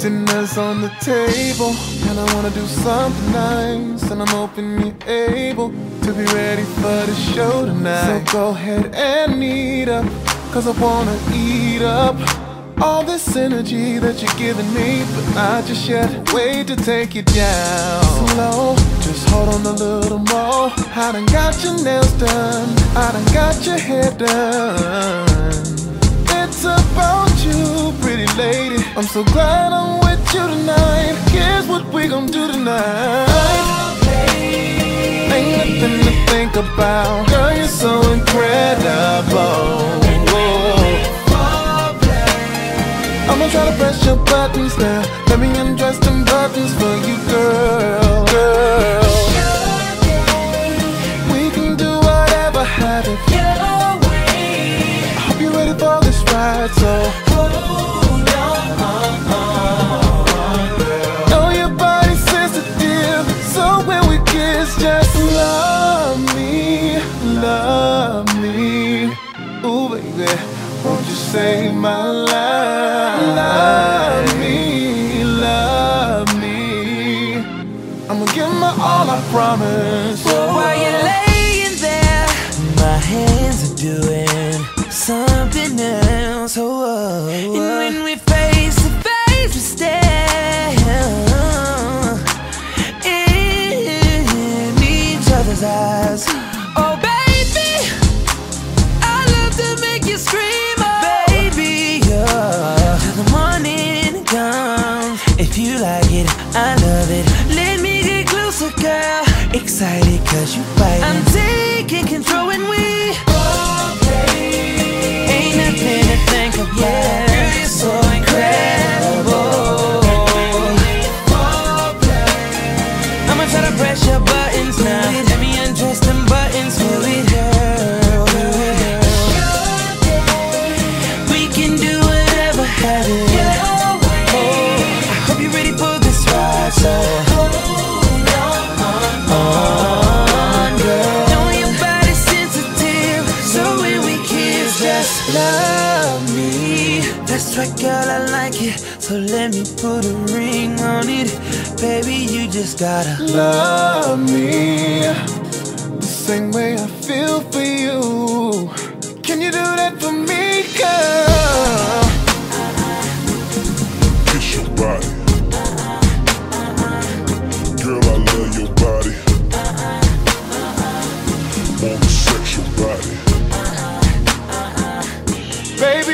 Dinner's on the table, and I wanna do something nice. And I'm hoping you're able to be ready for the show tonight. So go ahead and eat up, cause I wanna eat up all this energy that you're giving me. But I just yet wait to take you down. Slow, just hold on a little more. I done got your nails done, I done got your hair done. It's about you, pretty lady. I'm so glad I'm with you tonight. Here's what we gon' do tonight. Ain't nothing to think about. Girl, you're so incredible. I'ma try to press your buttons now. Let me undress them buttons for you, girl. Girl. We can do whatever, have my life? Love me, love me. I'ma give my all, I promise. While you're laying there, my hands are doing something else. Oh, oh, oh. And when we I love it. Let me get closer, girl. Excited cause you fight. I'm taking control and we. Love me. That's right, girl, I like it. So let me put a ring on it, baby. You just gotta love me the same way I feel for you. Can you do that? baby.